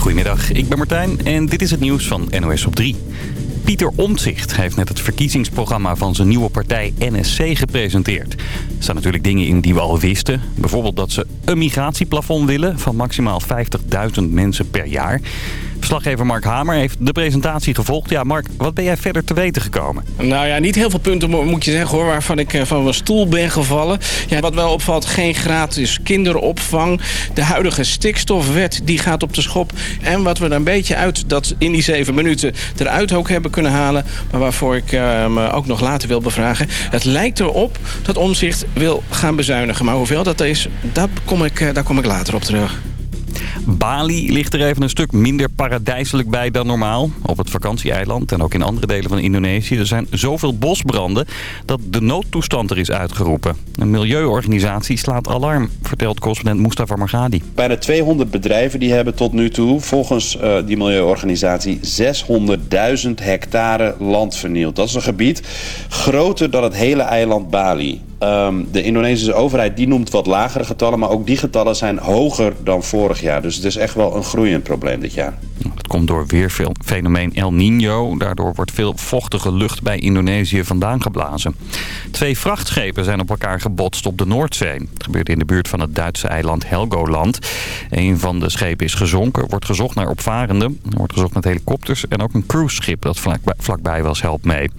Goedemiddag, ik ben Martijn en dit is het nieuws van NOS op 3. Pieter Omtzigt heeft net het verkiezingsprogramma van zijn nieuwe partij NSC gepresenteerd. Er staan natuurlijk dingen in die we al wisten. Bijvoorbeeld dat ze een migratieplafond willen van maximaal 50.000 mensen per jaar. Verslaggever Mark Hamer heeft de presentatie gevolgd. Ja, Mark, wat ben jij verder te weten gekomen? Nou ja, niet heel veel punten moet je zeggen hoor, waarvan ik eh, van mijn stoel ben gevallen. Ja, wat wel opvalt, geen gratis kinderopvang. De huidige stikstofwet, die gaat op de schop. En wat we er een beetje uit, dat in die zeven minuten eruit ook hebben kunnen halen. Maar waarvoor ik uh, me ook nog later wil bevragen. Het lijkt erop dat Omzicht wil gaan bezuinigen. Maar hoeveel dat is, dat kom ik, uh, daar kom ik later op terug. Bali ligt er even een stuk minder paradijselijk bij dan normaal. Op het vakantieeiland en ook in andere delen van Indonesië. Er zijn zoveel bosbranden dat de noodtoestand er is uitgeroepen. Een milieuorganisatie slaat alarm, vertelt correspondent Mustafa Margadi. Bijna 200 bedrijven die hebben tot nu toe volgens uh, die milieuorganisatie 600.000 hectare land vernield. Dat is een gebied groter dan het hele eiland Bali. Um, de Indonesische overheid die noemt wat lagere getallen, maar ook die getallen zijn hoger dan vorig jaar. Dus het is echt wel een groeiend probleem dit jaar. Dat komt door weerfenomeen El Niño. Daardoor wordt veel vochtige lucht bij Indonesië vandaan geblazen. Twee vrachtschepen zijn op elkaar gebotst op de Noordzee. Het gebeurde in de buurt van het Duitse eiland Helgoland. Een van de schepen is gezonken. Wordt gezocht naar opvarenden. Er wordt gezocht met helikopters. En ook een cruiseschip dat vlakbij was helpt mee.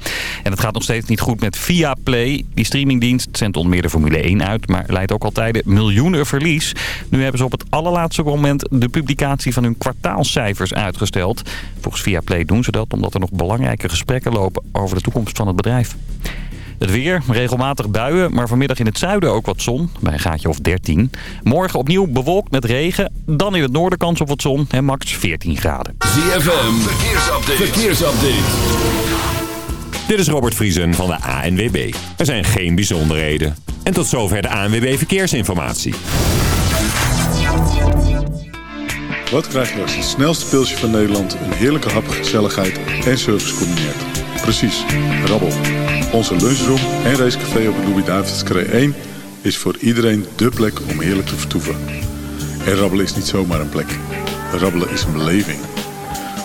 En het gaat nog steeds niet goed met Viaplay. Die streamingdienst zendt onder meer de Formule 1 uit. Maar leidt ook al tijden miljoenen verlies. Nu hebben ze op het allerlaatste moment de publicatie van hun kwartaalcijfers uitgesteld. Volgens Viaplay doen ze dat omdat er nog belangrijke gesprekken lopen over de toekomst van het bedrijf. Het weer, regelmatig buien, maar vanmiddag in het zuiden ook wat zon. Bij een gaatje of 13. Morgen opnieuw bewolkt met regen. Dan in het noorden kans op wat zon en max 14 graden. ZFM, verkeersupdate. verkeersupdate. Dit is Robert Vriesen van de ANWB. Er zijn geen bijzonderheden. En tot zover de ANWB Verkeersinformatie. Wat krijg je als het snelste pilsje van Nederland... een heerlijke hap, gezelligheid en service combineert? Precies, rabbel. Onze lunchroom en racecafé op de Louis-David's 1 is voor iedereen dé plek om heerlijk te vertoeven. En rabbelen is niet zomaar een plek. Rabbelen is een beleving.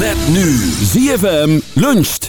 Met nu ZFM luncht.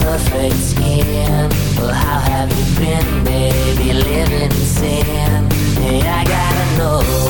Perfect skin Well, how have you been, baby? Living in sin Hey, I gotta know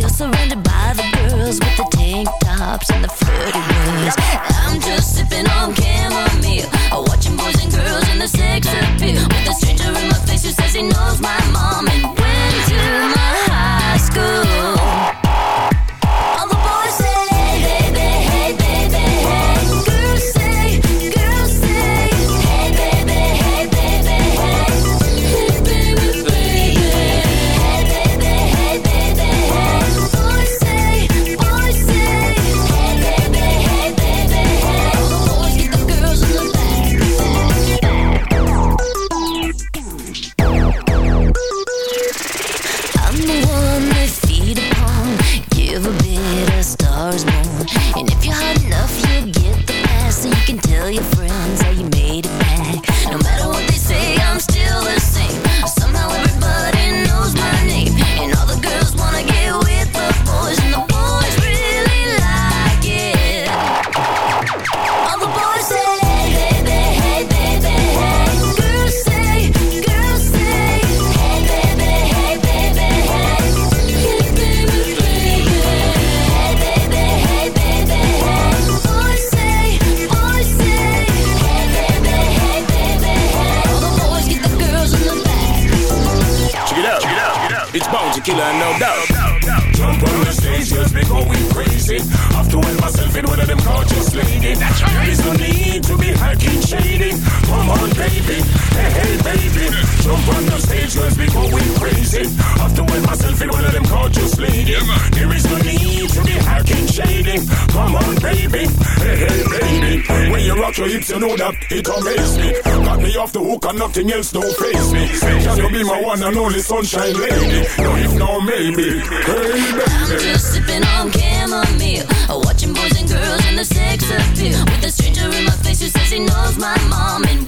Else surrounded by the girls with the tank tops and the flirty words. I'm just sipping on chamomile, watching boys and girls you know that it amazes me. Got me off the hook and nothing else don't face me. Can you be my one and only sunshine lady? No, if no, maybe. Hey, I'm just sipping on chamomile, watching boys and girls and the sex appeal. With a stranger in my face who says he knows my mom and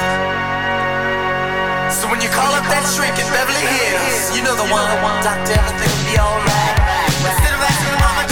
So when you call up that shrink in Beverly Hills, you know the one, Doctor, everything will be alright. Instead of asking how much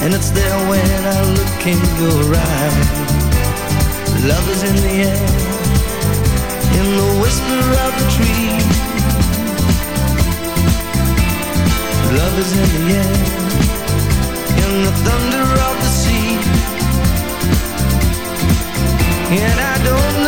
And it's there when I look in your eyes. Love is in the air In the whisper of a tree. Love is in the air In the thunder of the sea. And I don't know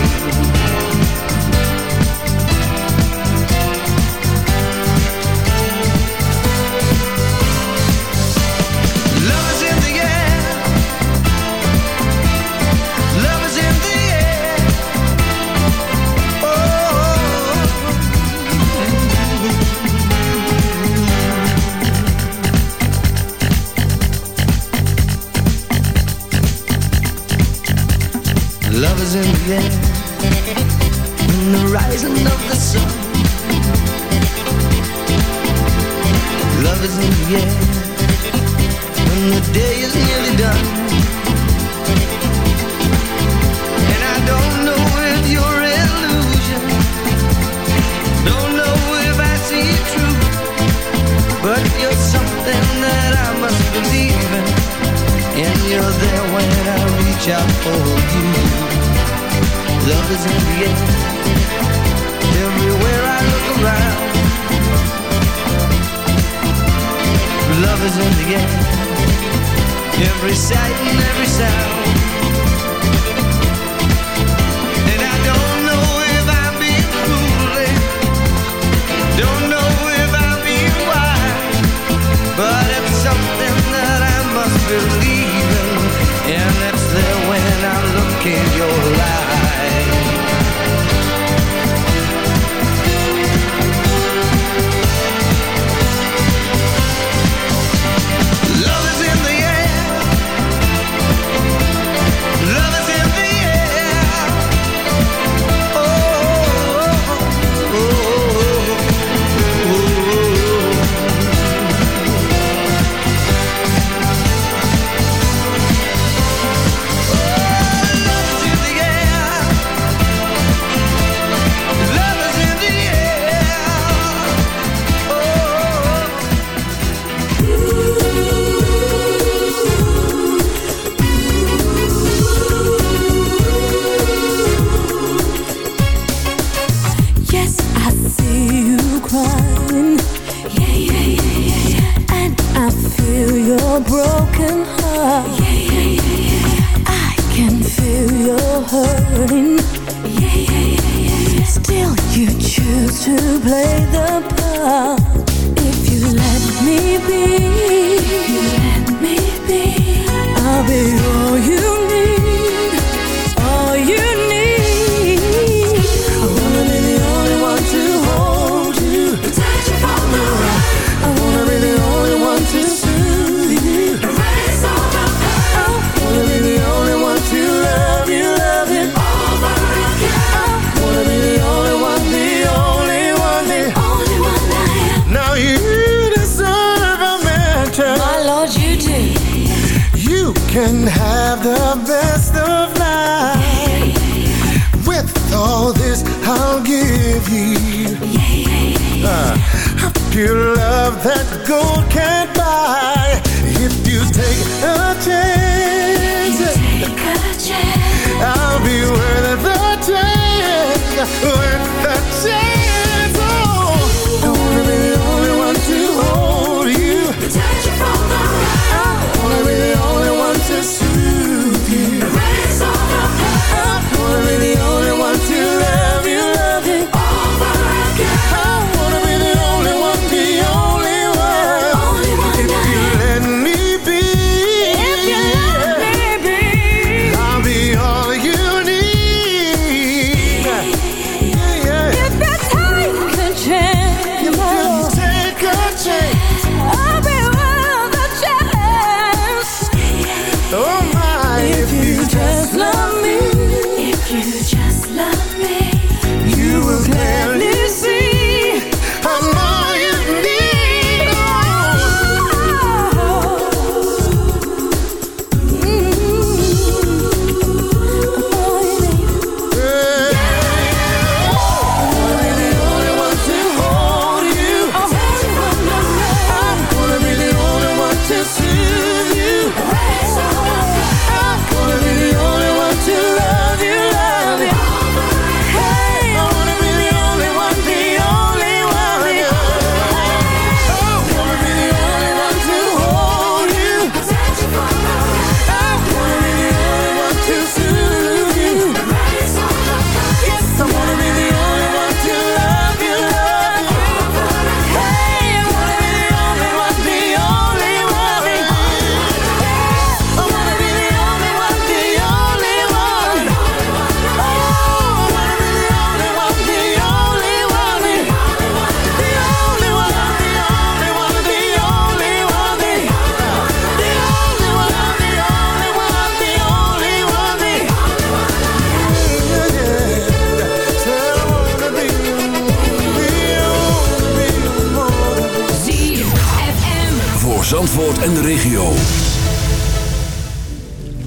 En de regio.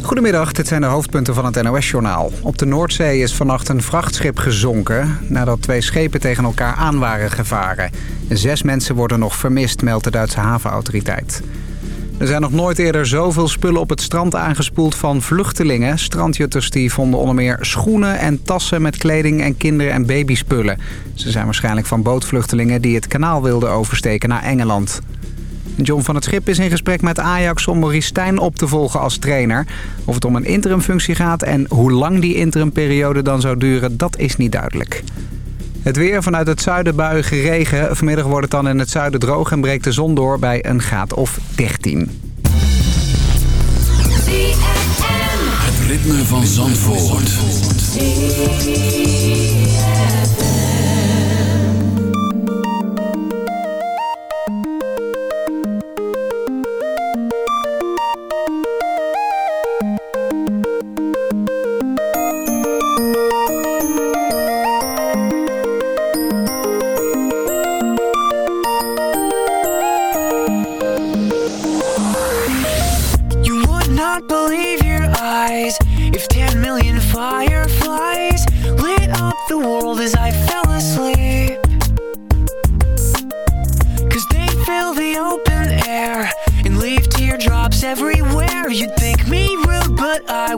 Goedemiddag, dit zijn de hoofdpunten van het NOS-journaal. Op de Noordzee is vannacht een vrachtschip gezonken... nadat twee schepen tegen elkaar aan waren gevaren. Zes mensen worden nog vermist, meldt de Duitse havenautoriteit. Er zijn nog nooit eerder zoveel spullen op het strand aangespoeld van vluchtelingen. Strandjutters die vonden onder meer schoenen en tassen met kleding en kinder- en babyspullen. Ze zijn waarschijnlijk van bootvluchtelingen die het kanaal wilden oversteken naar Engeland. John van het Schip is in gesprek met Ajax om Maurice Stijn op te volgen als trainer. Of het om een interimfunctie gaat en hoe lang die interimperiode dan zou duren, dat is niet duidelijk. Het weer vanuit het zuiden buien regen. Vanmiddag wordt het dan in het zuiden droog en breekt de zon door bij een graad of 13. Het ritme van Zandvoort.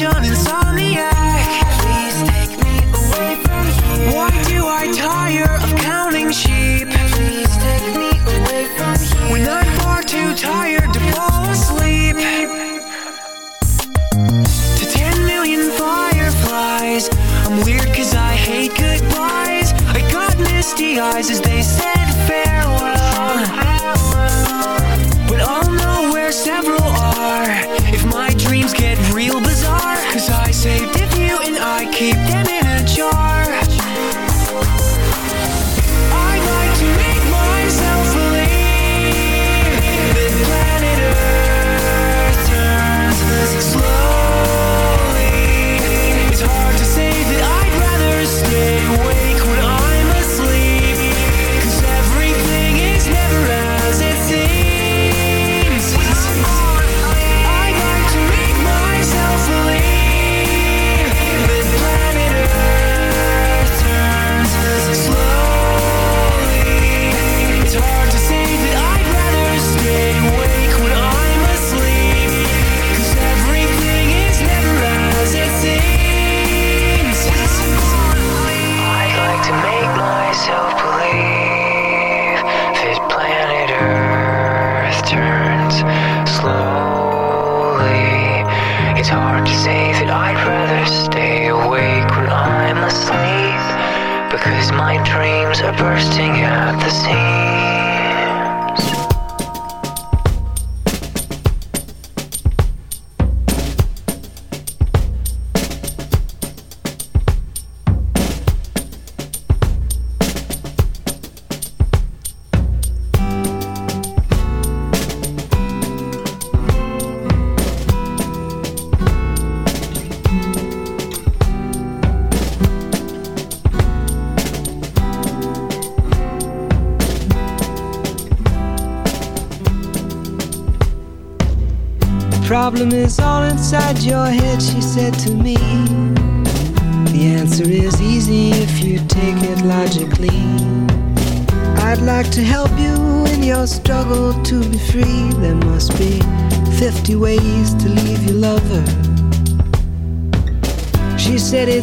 Like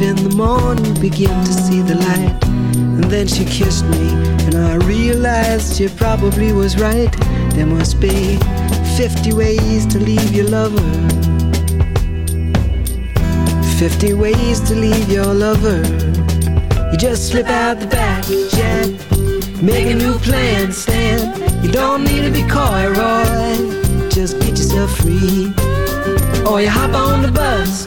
in the morning begin to see the light. And then she kissed me, and I realized she probably was right. There must be 50 ways to leave your lover. 50 ways to leave your lover. You just slip out the back, Jack. Make a new plan, Stan. You don't need to be coy, Roy. Just get yourself free. Or you hop on the bus,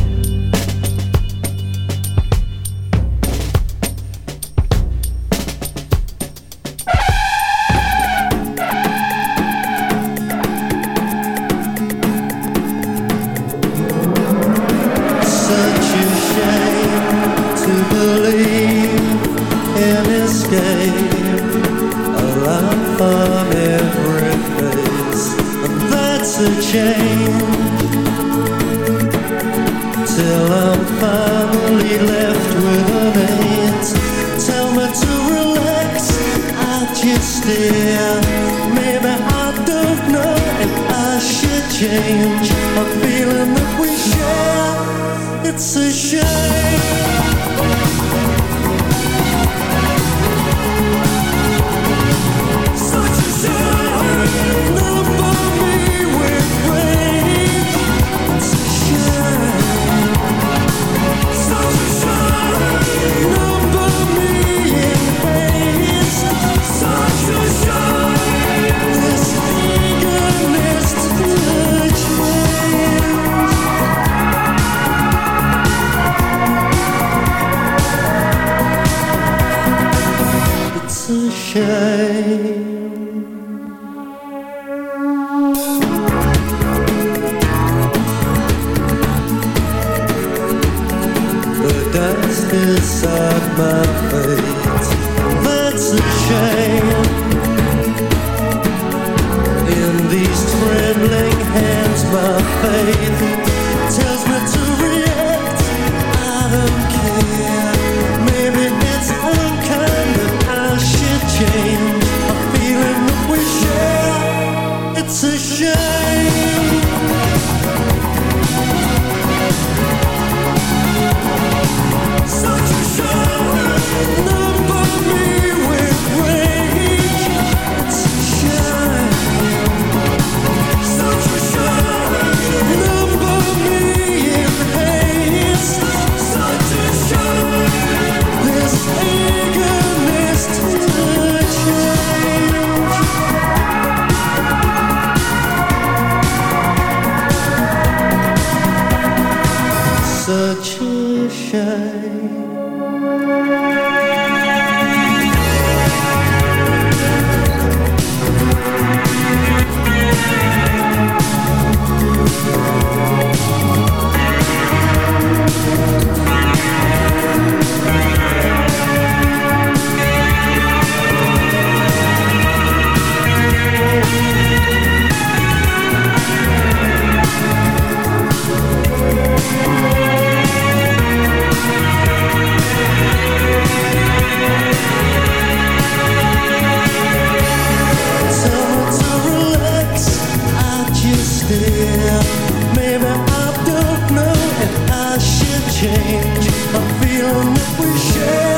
change, a feeling that we share.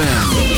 Ja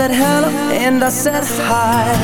said hello and I said hi.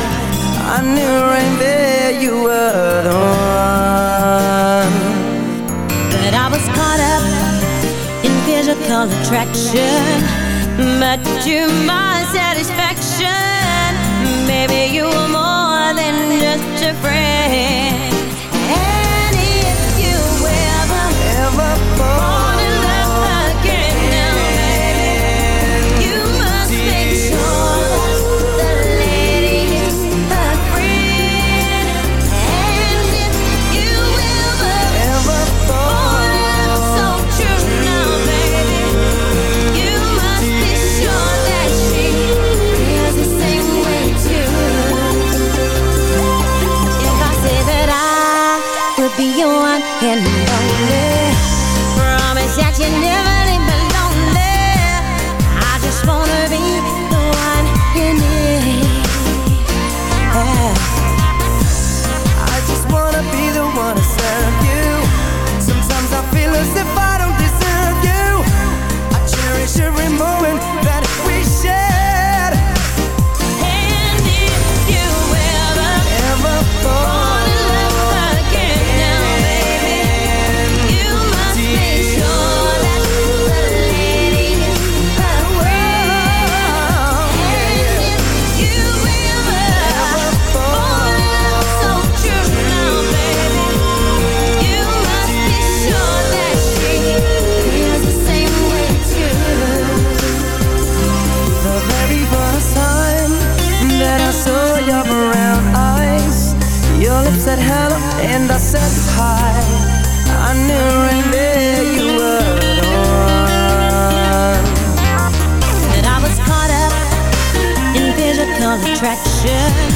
Attraction.